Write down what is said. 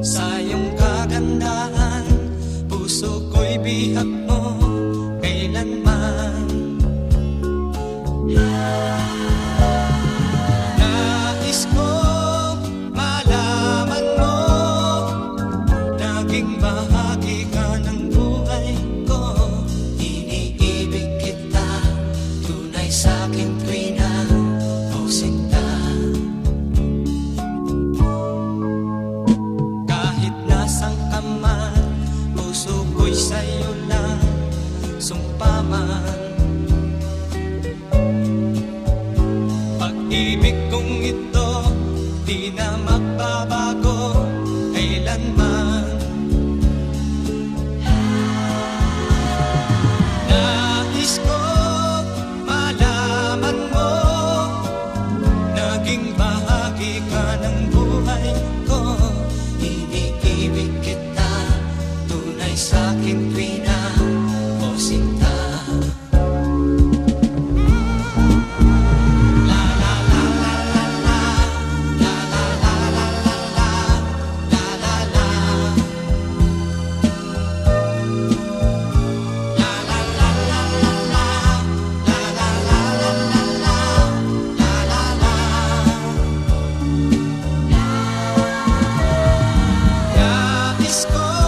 Sa iyong kagandahan Puso ko'y bihag Kailanman. Nais ko Malaman mo Naging bahagi ka ng buhay ko. Iniibig kita Tunay sa'kin tuwina ka ng disco.